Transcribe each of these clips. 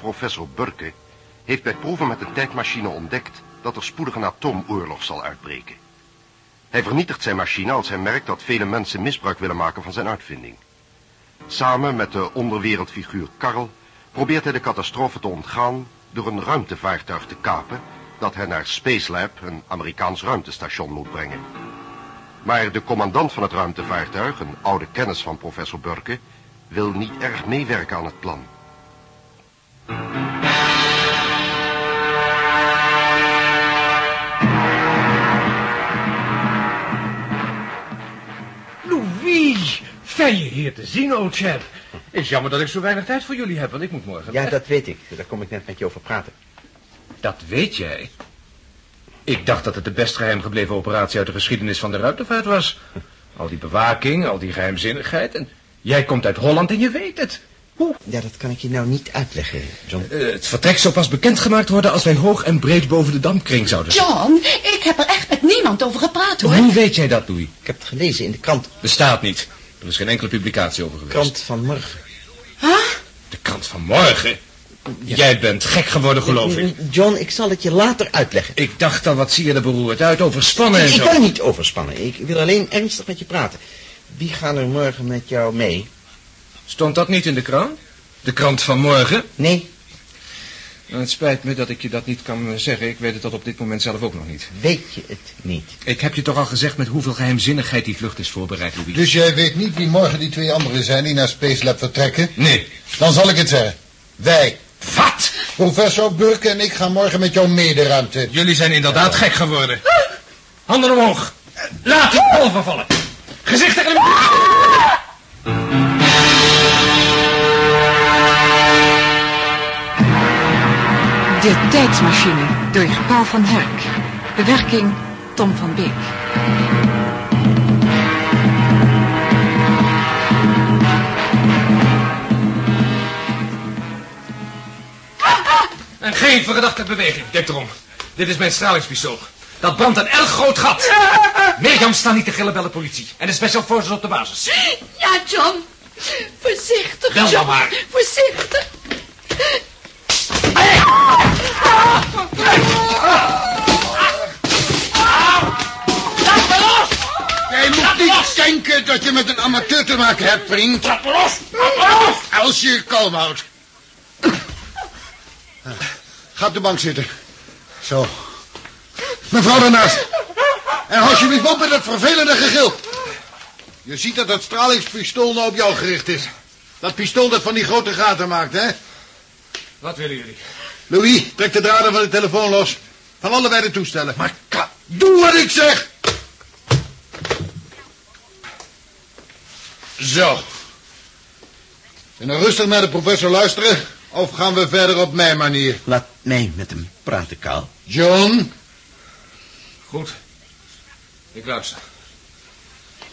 professor Burke heeft bij proeven met de tijdmachine ontdekt dat er spoedig een atoomoorlog zal uitbreken. Hij vernietigt zijn machine als hij merkt dat vele mensen misbruik willen maken van zijn uitvinding. Samen met de onderwereldfiguur Karl probeert hij de catastrofe te ontgaan door een ruimtevaartuig te kapen dat hij naar Spacelab, een Amerikaans ruimtestation, moet brengen. Maar de commandant van het ruimtevaartuig, een oude kennis van professor Burke, wil niet erg meewerken aan het plan. Fijn je hier te zien, old chap. Is jammer dat ik zo weinig tijd voor jullie heb, want ik moet morgen... Ja, dat weet ik. Daar kom ik net met je over praten. Dat weet jij? Ik dacht dat het de best geheim gebleven operatie uit de geschiedenis van de ruimtevaart was. Al die bewaking, al die geheimzinnigheid. En jij komt uit Holland en je weet het. Hoe? Ja, dat kan ik je nou niet uitleggen, John. Eh, het vertrek zou pas bekendgemaakt worden als wij hoog en breed boven de dampkring zouden zijn. John, ik heb er echt met niemand over gepraat, hoor. Hoe weet jij dat, Louis? Ik heb het gelezen in de krant. Bestaat niet. Er is geen enkele publicatie over geweest. Krant van morgen. Huh? De krant van morgen? Jij bent gek geworden, geloof ik. John, ik zal het je later uitleggen. Ik dacht al, wat zie je er beroerd uit, overspannen en Ik zo. kan niet overspannen. Ik wil alleen ernstig met je praten. Wie gaan er morgen met jou mee? Stond dat niet in de krant? De krant van morgen? Nee, het spijt me dat ik je dat niet kan eh, zeggen. Ik weet het tot op dit moment zelf ook nog niet. weet je het niet. Ik heb je toch al gezegd met hoeveel geheimzinnigheid die vlucht is voorbereid, Louis. Dus jij weet niet wie morgen die twee anderen zijn die naar Space Lab vertrekken? Nee. Dan zal ik het zeggen. Wij, Wat? professor Burke en ik gaan morgen met jou mee de ruimte. Jullie zijn inderdaad gek geworden. Handen omhoog. Laat die golven vallen. Gezicht tegen de... De Tijdsmachine door Paul van Herk. Bewerking Tom van Beek. En geen verdachte beweging. Denk erom. Dit is mijn stralingspistool. Dat brandt een erg groot gat. Mirjam, sta niet te gillen bij de politie. En de special forces op de basis. Ja, John. Voorzichtig, Wel John. maar. Voorzichtig. Jij moet niet denken dat je met een amateur te maken hebt, vriend. Me los! Me los! Als je je kalm houdt. Ga op de bank zitten. Zo. Mevrouw daarnaast. En hou alsjeblieft op met het vervelende gegil. Je ziet dat het stralingspistool nou op jou gericht is. Dat pistool dat van die grote gaten maakt, hè? Wat willen jullie? Louis, trek de draden van de telefoon los. Van allebei de toestellen. Maar ka- doe wat ik zeg! Zo. En dan rustig naar de professor luisteren. Of gaan we verder op mijn manier? Laat mij met hem praten, Kaal. John? Goed. Ik luister.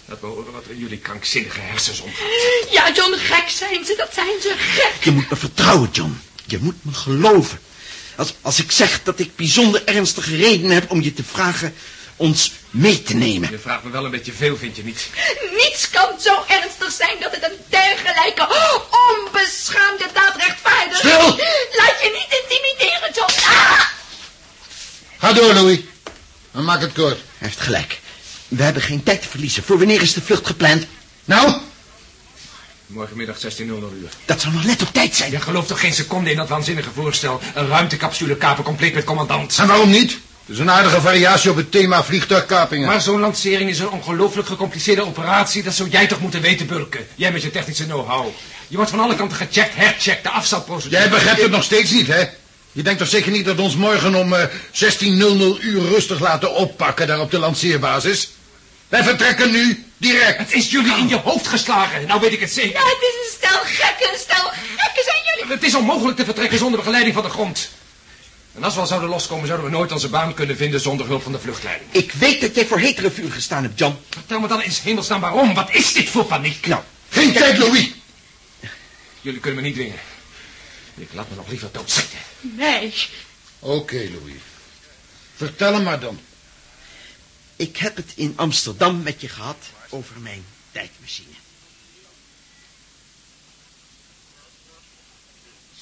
Laat me horen wat er in jullie krankzinnige hersens omgaat. Ja, John, gek zijn ze. Dat zijn ze gek. Je moet me vertrouwen, John. Je moet me geloven. Als, als ik zeg dat ik bijzonder ernstige redenen heb om je te vragen ons mee te nemen. Je vraagt me wel een beetje veel, vind je niet? Niets kan zo ernstig zijn dat het een dergelijke onbeschaamde daad rechtvaardigt. Stil! Laat je niet intimideren, John. Ah! Ga door, Louis. En maak het kort. Hij heeft gelijk. We hebben geen tijd te verliezen. Voor wanneer is de vlucht gepland? Nou? Morgenmiddag 16.00 uur. Dat zal nog net op tijd zijn. Je gelooft toch geen seconde in dat waanzinnige voorstel? Een ruimtecapsule kapen compleet met commandant. En waarom niet? Het is een aardige variatie op het thema vliegtuigkapingen. Maar zo'n lancering is een ongelooflijk gecompliceerde operatie. Dat zou jij toch moeten weten, Burke. Jij met je technische know-how. Je wordt van alle kanten gecheckt, hercheckt, de afstandprocedure. Jij begrijpt het nog steeds niet, hè? Je denkt toch zeker niet dat ons morgen om eh, 16.00 uur rustig laten oppakken daar op de lanceerbasis? Wij vertrekken nu, direct. Het is jullie in je hoofd geslagen. Nou weet ik het zeker. Ja, het is een stel gekken, een stel gekken zijn jullie. Het is onmogelijk te vertrekken zonder begeleiding van de grond. En als we al zouden loskomen, zouden we nooit onze baan kunnen vinden zonder hulp van de vluchtleiding. Ik weet dat jij voor hetere vuur gestaan hebt, John. Vertel me dan eens hemelsnaam waarom. Wat is dit voor paniek? Nou, Geen tijd, Louis. Jullie kunnen me niet dwingen. Ik laat me nog liever doodschieten. Nee. Oké, Louis. Vertel hem maar dan. ik heb het in Amsterdam met je gehad over mijn tijdmachine.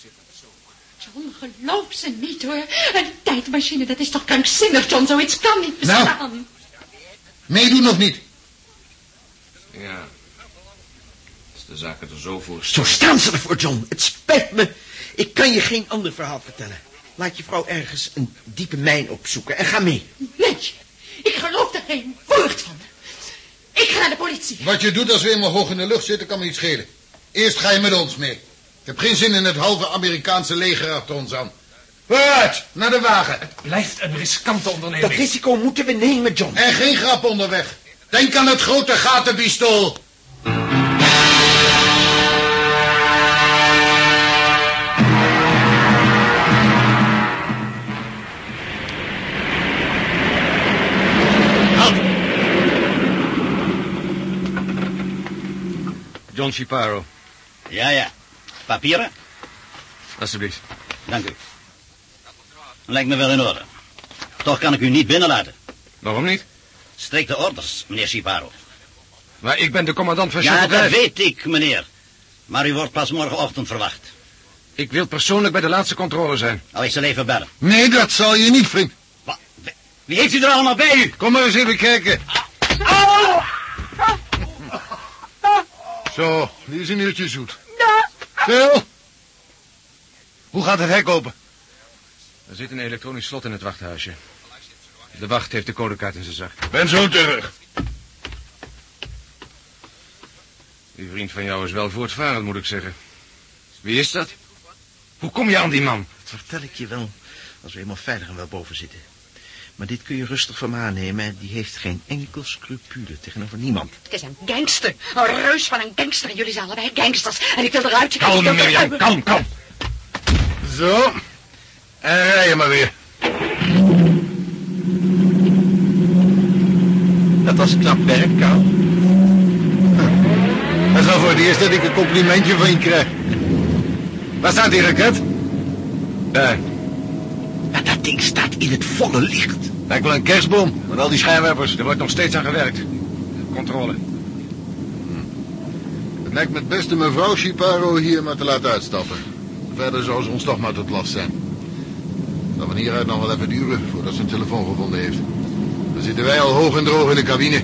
Zit dat zo? John, geloof ze niet hoor. Een tijdmachine, dat is toch krankzinnig, John. Zoiets kan niet Nou. bestaan. Meedoen of niet? Ja. Als de zaken er zo voor Zo staan ze ervoor, John. Het spijt me. Ik kan je geen ander verhaal vertellen. Laat je vrouw ergens een diepe mijn opzoeken en ga mee. Nee, ik geloof er geen woord van. Ik ga naar de politie. Wat je doet als we eenmaal hoog in de lucht zitten, kan me niet schelen. Eerst ga je met ons mee. Ik heb geen zin in het halve Amerikaanse leger achter ons aan. Vooruit, naar de wagen. Blijft een riskante Dat onderneming. risico moeten we nemen, John. En geen grap onderweg. Denk aan het grote gatenpistool. John Shiparo, Ja, ja. Papieren? alsjeblieft. Dank u. Lijkt me wel in orde. Toch kan ik u niet binnenlaten. Waarom niet? Strikte orders, meneer Shiparo. Maar ik ben de commandant van Ja, dat weet ik, meneer. Maar u wordt pas morgenochtend verwacht. Ik wil persoonlijk bij de laatste controle zijn. Al ik zal even bellen. Nee, dat zal je niet, vriend. Wie heeft u er allemaal bij u? Kom maar eens even kijken. Zo, die is een uurtje zoet. Phil? Hoe gaat het hek open? Er zit een elektronisch slot in het wachthuisje. De wacht heeft de codekaart in zijn zak. Ben zo terug. Die vriend van jou is wel voortvarend, moet ik zeggen. Wie is dat? Hoe kom je aan die man? Dat vertel ik je wel als we eenmaal veilig en wel boven zitten. Maar dit kun je rustig van me aannemen. Die heeft geen enkel scrupule tegenover niemand. Het is een gangster. Een reus van een gangster. Jullie zijn allebei gangsters. En ik wil eruit. Ik Kalm, wil Mirjam, kalm, kalm. Zo. En rij je maar weer. Dat was knap werk, Karl. Dat is al voor het eerst dat ik een complimentje van je krijg. Waar staat die raket? Daar. Dat ding staat in het volle licht. Lijkt wel een kerstboom, met al die schijnwerpers. Er wordt nog steeds aan gewerkt. Controle. Het lijkt me het beste mevrouw Chiparo hier maar te laten uitstappen. Verder zou ze ons toch maar tot last zijn. Zal van hieruit nog wel even duren voordat ze een telefoon gevonden heeft. Dan zitten wij al hoog en droog in de cabine.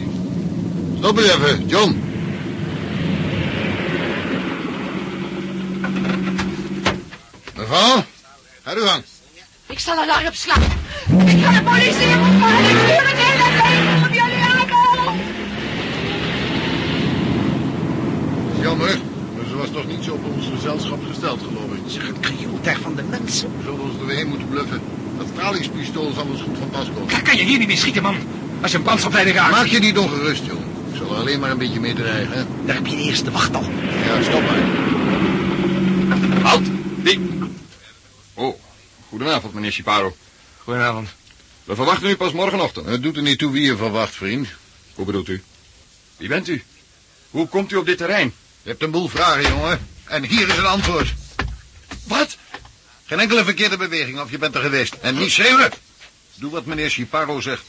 Stop eens even, John. Mevrouw, ga uw gang. Ik zal alarm slaan. Ik ga de politie roepen. En ik stuur het hele leger op jullie aan. Jammer, maar ze was toch niet zo op ons gezelschap gesteld, geloof ik. Zeg, het krioeltuig van de mensen. We zullen ons er weer heen moeten bluffen. Dat stralingspistool zal ons goed van pas komen. Daar kan je hier niet mee schieten, man. Als je een brandstofleiding raakt. Maak je niet ongerust, jongen. Ik zal er alleen maar een beetje mee dreigen, hè? Daar heb je de eerste wacht al. Ja, stop maar. Halt! Wie? Goedenavond, meneer Chiparo. Goedenavond. We verwachten u pas morgenochtend. Het doet er niet toe wie je verwacht, vriend. Hoe bedoelt u? Wie bent u? Hoe komt u op dit terrein? Je hebt een boel vragen, jongen. En hier is een antwoord. Wat? Geen enkele verkeerde beweging of je bent er geweest. En niet schreeuwen. Doe wat meneer Chiparo zegt.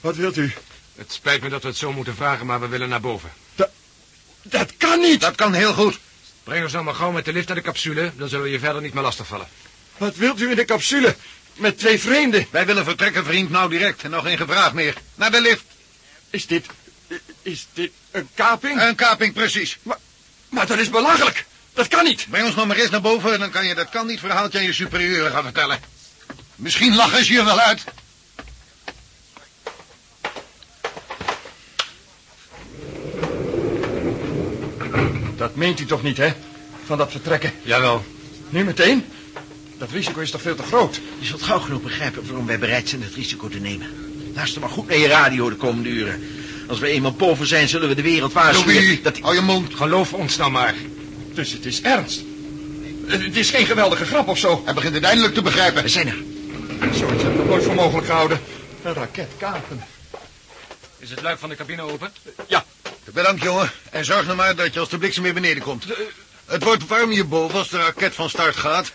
Wat wilt u? Het spijt me dat we het zo moeten vragen, maar we willen naar boven. Dat kan niet! Dat kan heel goed. Breng ons nou maar gauw met de lift naar de capsule, dan zullen we je verder niet meer lastigvallen. Wat wilt u in de capsule? Met twee vreemden? Wij willen vertrekken, vriend, nou direct. En nog geen gevraagd meer. Naar de lift. Is dit... Is dit een kaping? Een kaping, precies. Maar dat is belachelijk. Dat kan niet. Breng ons nog maar eens naar boven en dan kan je dat kan niet verhaaltje aan je superieuren gaan vertellen. Misschien lachen ze je wel uit. Dat meent u toch niet, hè? Van dat vertrekken. Jawel. Nu meteen? Dat risico is toch veel te groot? Je zult gauw genoeg begrijpen waarom wij bereid zijn het risico te nemen. Luister maar goed naar je radio de komende uren. Als we eenmaal boven zijn, zullen we de wereld waarschuwen. Louis, Dat die... hou je mond. Geloof ons nou maar. Dus het is ernst. Het is geen geweldige grap of zo. Hij begint het eindelijk te begrijpen. We zijn er. Zoiets heb ik nog nooit voor mogelijk gehouden. Een raket kapen. Is het luik van de cabine open? Ja, Bedankt, jongen. En zorg nou maar dat je als de bliksem weer beneden komt. Het wordt warm hierboven als de raket van start gaat.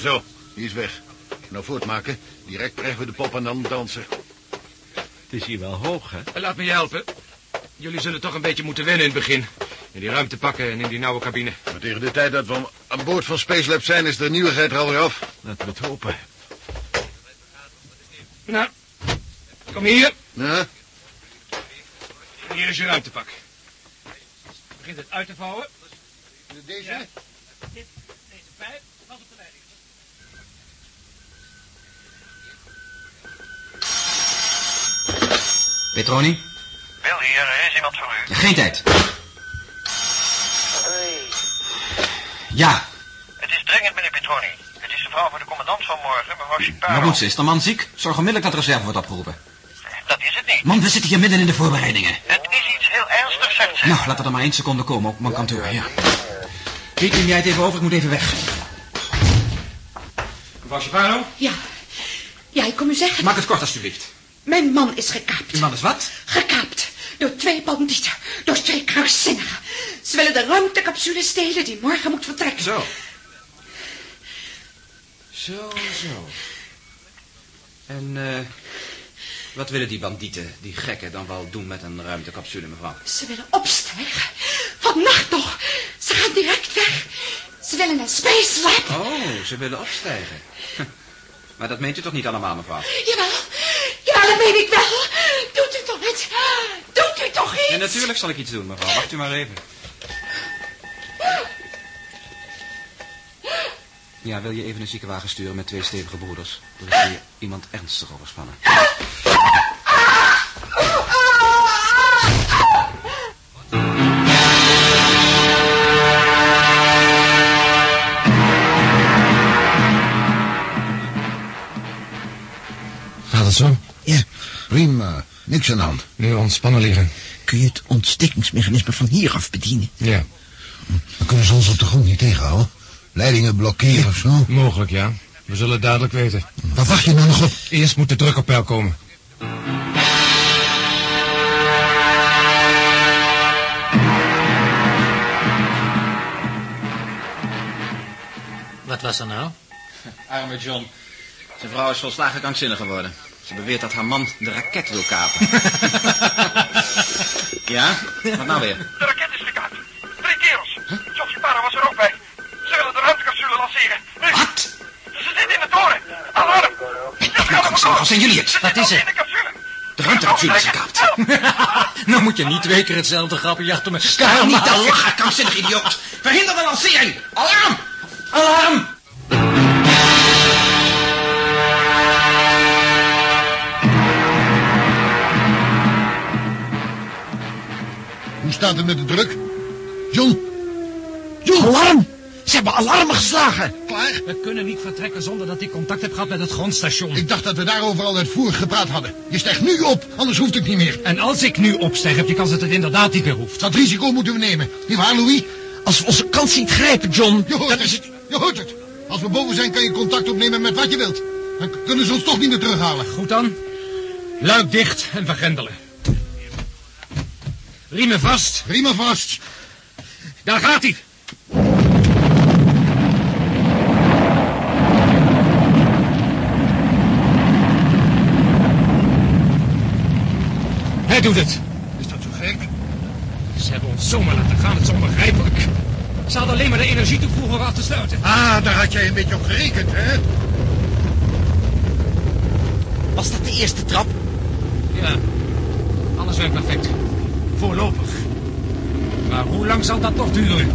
Zo, die is weg. Nou voortmaken. Direct krijgen we de pop en dan dansen. Het is hier wel hoog, hè? Laat me je helpen. Jullie zullen toch een beetje moeten wennen in het begin. In die ruimte pakken en in die nauwe cabine. Maar tegen de tijd dat we aan boord van Space Lab zijn... is de nieuwigheid er alweer af. Laten we het hopen. Nou, kom hier. Ja? Hier is je ruimtepak. Begint het uit te vouwen. Deze? Ja. Dit, deze pijp, Petroni? Wil hier, er is iemand voor u. Geen tijd. Ja, Het is dringend, meneer Petroni. Het is de vrouw van de commandant van morgen, mevrouw Chiparo. wat moet ze? Is de man ziek? Zorg onmiddellijk dat reserve wordt opgeroepen. Dat is het niet. Man, we zitten hier midden in de voorbereidingen. Het is iets heel ernstigs, zegt ze. Nou, laat er dan maar één seconde komen op mijn kantoor, ja. Piet, neem jij het even over? Ik moet even weg. Mevrouw Chapano? Ja. Ja, ik kom u zeggen. Maak het kort, alstublieft. Mijn man is gekaapt. Uw man is wat? Gekaapt. Door twee bandieten. Door twee krankzinnigen. Ze willen de ruimtecapsule stelen die morgen moet vertrekken. Zo. Zo, zo. En, eh... wat willen die bandieten, die gekken, dan wel doen met een ruimtecapsule, mevrouw? Ze willen opstijgen. Vannacht nog. Ze gaan direct weg. Ze willen naar Space Lab. Oh, ze willen opstijgen. Maar dat meent u toch niet allemaal, mevrouw? Jawel. Jawel, dat weet ik wel. Doet u toch iets? Doet u toch iets? En natuurlijk zal ik iets doen, mevrouw. Wacht u maar even. Ja, wil je even een ziekenwagen sturen met twee stevige broeders? Er is hier iemand ernstig overspannen. Zo? Ja, Prima. Niks aan de hand. Nu ontspannen liggen. kun je het ontstekingsmechanisme van hieraf bedienen? Ja, Dan kunnen ze ons op de grond niet tegenhouden. Leidingen blokkeren of zo. mogelijk ja. We zullen het dadelijk weten. Waar wacht je nou nog op? Eerst moet de druk op peil komen. Wat was er nou? Arme John. Zijn vrouw is volslagen krankzinnig geworden. Ze beweert dat haar man de raket wil kapen. ja? Wat nou weer? De raket is gekaapt. Drie kerels. John Chiparo was er ook bij. Ze willen de ruimtecapsule lanceren. Nu. Wat? Ze zitten in de toren. Alarm. Nou, krankzinnig, zijn jullie het? Wat is er? de capsule. De ruimtecapsule is gekaapt. nou moet je niet twee keer hetzelfde grapje achter me Sta niet te lachen, krankzinnig idioot. Verhinder de lancering. Alarm! Alarm! Staat het met de druk? John, John! Alarm! Ze hebben alarmen geslagen. klaar? We kunnen niet vertrekken zonder dat ik contact heb gehad met het grondstation. Ik dacht dat we daarover al uitvoerig gepraat hadden. Je stijgt nu op, anders hoeft het niet meer. En als ik nu opstijg, heb je kans dat het inderdaad niet meer hoeft. Dat risico moeten we nemen. Niet waar, Louis? Als we onze kans niet grijpen, John... Je hoort dan het. is het... Je hoort het. Als we boven zijn, kan je contact opnemen met wat je wilt. Dan kunnen ze ons toch niet meer terughalen. Goed dan. Luik dicht en vergrendelen. Riemen vast. Riemen vast. Daar gaat hij. Hij doet het. Is dat zo gek? Ze hebben ons zomaar laten gaan, het is onbegrijpelijk. Ze hadden alleen maar de energie toevoegen om af te sluiten. Ah, daar had jij een beetje op gerekend, hè? Was dat de eerste trap? Ja, alles werkt perfect. Voorlopig. Maar hoe lang zal dat nog duren?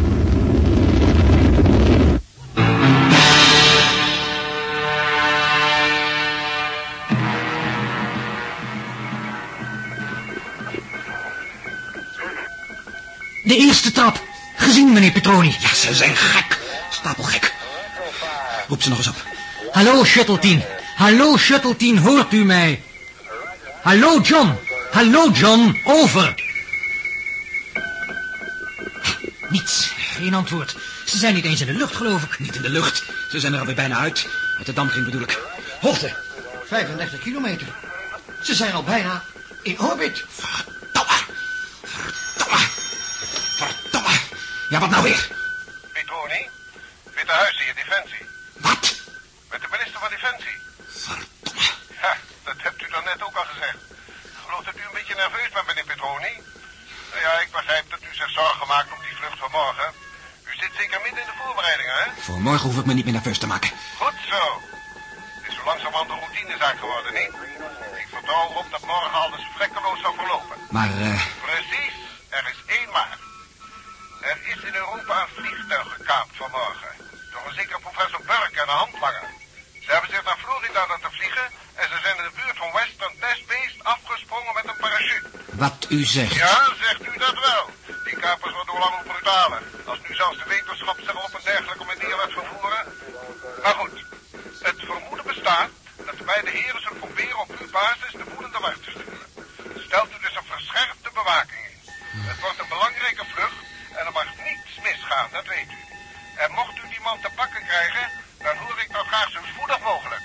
De eerste trap. Gezien, meneer Petroni. Ja, ze zijn gek. Stapelgek. Roep ze nog eens op. Hallo, Shuttle 10. Hallo, Shuttle 10, hoort u mij? Hallo, John. Hallo, John. Over. Geen antwoord. Ze zijn niet eens in de lucht, geloof ik. Niet in de lucht. Ze zijn er alweer bijna uit. Uit de dampkring bedoel ik. Hoogte. 35 kilometer. Ze zijn al bijna in orbit. Verdomme. Verdomme. Verdomme. Ja, wat nou weer? Petroni. Witte Huis hier, Defensie. Wat? Met de minister van Defensie. Verdomme. Ja, dat hebt u dan net ook al gezegd. Ik geloof dat u een beetje nerveus bent, meneer Petroni. Nou ja, ik begrijp dat u zich zorgen maakt om die morgen. U zit zeker midden in de voorbereidingen, hè? Voor morgen hoef ik me niet meer nerveus te maken. Goed zo. Het is zo langzamerhand een routinezaak geworden, niet? Ik vertrouw erop dat morgen alles vlekkeloos zal verlopen. Maar, eh, Precies, er is één maar. Er is in Europa een vliegtuig gekaapt vanmorgen. Door een zekere professor Burke en een handlanger. Ze hebben zich naar Florida laten vliegen en ze zijn in de buurt van Western Testbase afgesprongen met een parachute. wat u zegt. Ja, zegt u dat wel. Die kapers worden hoe langer brutaler. Als nu zelfs de wetenschap zich op een dergelijke manier laat vervoeren. Maar goed, het vermoeden bestaat dat de beide heren zullen proberen op uw basis de boelende weg te sturen. Stelt u dus een verscherpte bewaking in. Het wordt een belangrijke vlucht en er mag niets misgaan, dat weet u. En mocht u die man te pakken krijgen, dan hoor ik dat graag zo spoedig mogelijk.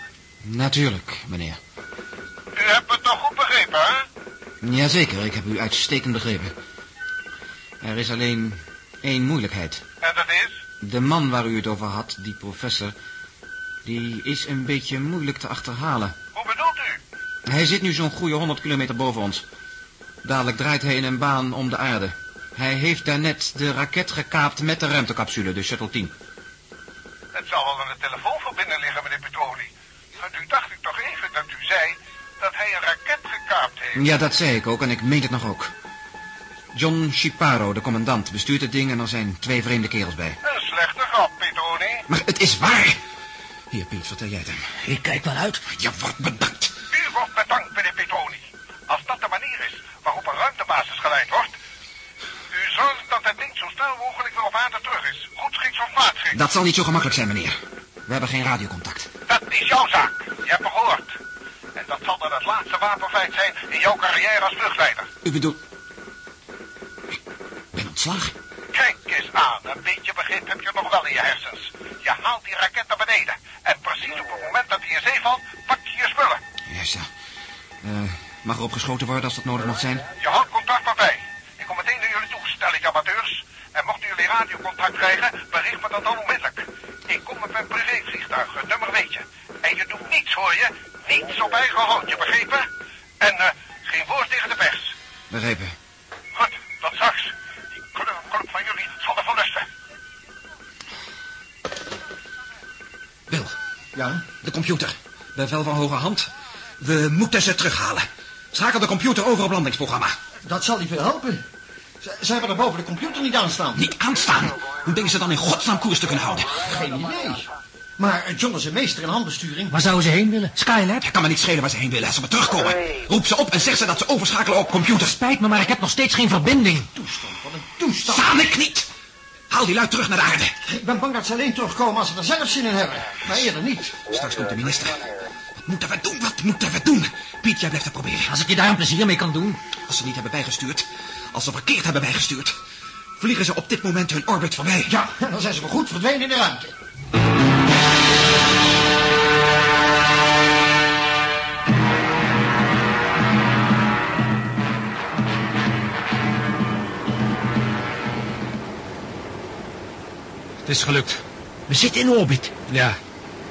Natuurlijk, meneer. U hebt het toch goed begrepen, hè? Jazeker, ik heb u uitstekend begrepen. Er is alleen één moeilijkheid. En dat is? De man waar u het over had, die professor... die is een beetje moeilijk te achterhalen. Hoe bedoelt u? Hij zit nu zo'n goede 100 kilometer boven ons. Dadelijk draait hij in een baan om de aarde. Hij heeft daarnet de raket gekaapt met de ruimtecapsule, de Shuttle 10. Het zal wel aan de telefoonverbinding liggen, meneer Petroni. Want u dacht ik toch even dat u zei dat hij een raket gekaapt heeft. Ja, dat zei ik ook en ik meen het nog ook. John Shiparo, de commandant, bestuurt het ding en er zijn twee vreemde kerels bij. Een slechte grap, Petroni. Maar het is waar. Hier, Piet, vertel jij het hem. Ik kijk wel uit. Je wordt bedankt. U wordt bedankt, meneer Petroni. Als dat de manier is waarop een ruimtebasis geleid wordt... U zorgt dat het ding zo snel mogelijk weer op aarde terug is. Goed schiks of kwaad schiks. Dat zal niet zo gemakkelijk zijn, meneer. We hebben geen radiocontact. Dat is jouw zaak. Je hebt me gehoord. En dat zal wapenfeit zijn in jouw carrière als vluchtleider. U bedoelt... Ik ben ontslagen. Kijk eens aan, een beetje begrip heb je nog wel in je hersens. Je haalt die raket naar beneden. En precies op het moment dat hij in zee valt, pak je je spullen. Juist, ja. Eh, mag erop geschoten worden als dat nodig mag zijn? Je houdt contact met mij. Ik kom meteen naar jullie toe, stel ik amateurs. En mochten jullie radiocontact krijgen, bericht me dat dan onmiddellijk. Ik kom met mijn privévliegtuig, het nummer weet je. En je doet niets, hoor je? Niets op eigen houtje, begrepen? En eh, geen woord tegen de pers. Begrepen. Goed, tot straks. Die club van jullie zal ervan lusten. Bill. Ja? De computer. Bevel van hoge hand. We moeten ze terughalen. Schakel de computer over op landingsprogramma. Dat zal niet veel helpen. Ze, ze hebben er boven de computer niet aanstaan. Niet aanstaan? Hoe denken ze dan in godsnaam koers te kunnen houden? Geen idee. Maar eh, John is een meester in handbesturing. Waar zouden ze heen willen? Skylab? Het kan me niet schelen waar ze heen willen als ze maar terugkomen. Roep ze op en zeg ze dat ze overschakelen op computer. Spijt me, maar ik heb nog steeds geen verbinding. Toestand, wat een toestand. Sanic niet! Haal die lui terug naar de aarde. Ik ben bang dat ze alleen terugkomen als ze er zelf zin in hebben. Maar eerder niet. Straks komt de minister. Wat moeten we doen? Wat moeten we doen? Piet, jij blijft het proberen. Als ik je daar een plezier mee kan doen. Als ze niet hebben bijgestuurd, als ze verkeerd hebben bijgestuurd, vliegen ze op dit moment hun orbit voorbij. Ja, dan zijn ze wel goed verdwenen in de ruimte. Het is gelukt. We zitten in orbit. Ja,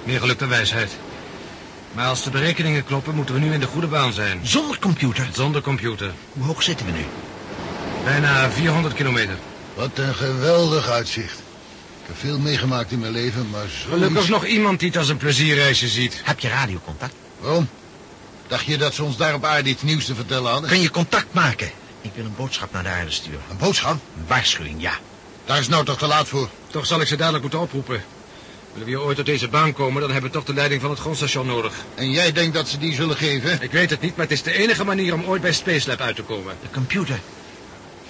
meer geluk dan wijsheid. Maar als de berekeningen kloppen, moeten we nu in de goede baan zijn. Zonder computer. Zonder computer. Hoe hoog zitten we nu? Bijna 400 kilometer. Wat een geweldig uitzicht. Ik heb veel meegemaakt in mijn leven, maar zo... Gelukkig nog iemand die het als een plezierreisje ziet. Heb je radiocontact? Waarom? Dacht je dat ze ons daar op aarde iets nieuws te vertellen hadden? Kun je contact maken? Ik wil een boodschap naar de aarde sturen. Een boodschap? Een waarschuwing, ja. Daar is nou toch te laat voor. Toch zal ik ze dadelijk moeten oproepen. Willen we hier ooit op deze baan komen, dan hebben we toch de leiding van het grondstation nodig. En jij denkt dat ze die zullen geven? Ik weet het niet, maar het is de enige manier om ooit bij Space Lab uit te komen. De computer.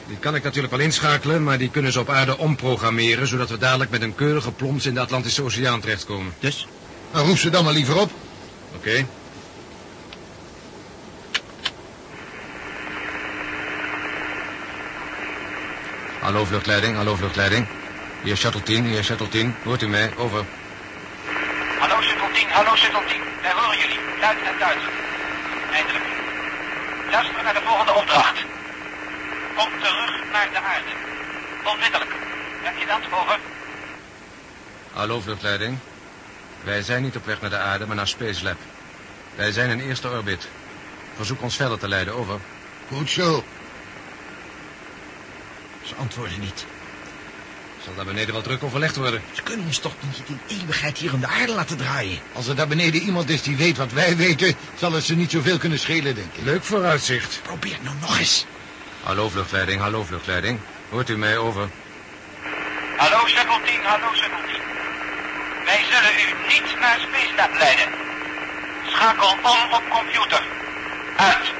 Die kan ik natuurlijk wel inschakelen, maar die kunnen ze op aarde omprogrammeren... zodat we dadelijk met een keurige plons in de Atlantische Oceaan terechtkomen. Dus? Nou, roep ze dan maar liever op. Oké. Hallo vluchtleiding, hallo vluchtleiding. Hier Shuttle 10, hier Shuttle 10. Hoort u mij? Over. Hallo Shuttle 10, hallo Shuttle 10. Wij horen jullie, luid en duidelijk. Eindelijk. Luister naar de volgende opdracht. Kom terug naar de aarde. Onmiddellijk. Heb je dat, over? Hallo vluchtleiding. Wij zijn niet op weg naar de aarde, maar naar Space Lab. Wij zijn in eerste orbit. Verzoek ons verder te leiden, over. Goed zo. Ze antwoorden niet. Zal daar beneden wel druk overlegd worden. Ze kunnen ons toch niet in eeuwigheid hier om de aarde laten draaien. Als er daar beneden iemand is die weet wat wij weten... zal het ze niet zoveel kunnen schelen, denk ik. Leuk vooruitzicht. Probeer het nou nog eens. Hallo vluchtleiding, hallo vluchtleiding. Hoort u mij over? Hallo Shuttle 10, hallo 10. Wij zullen u niet naar Space Lab leiden. Schakel om op computer. Uit.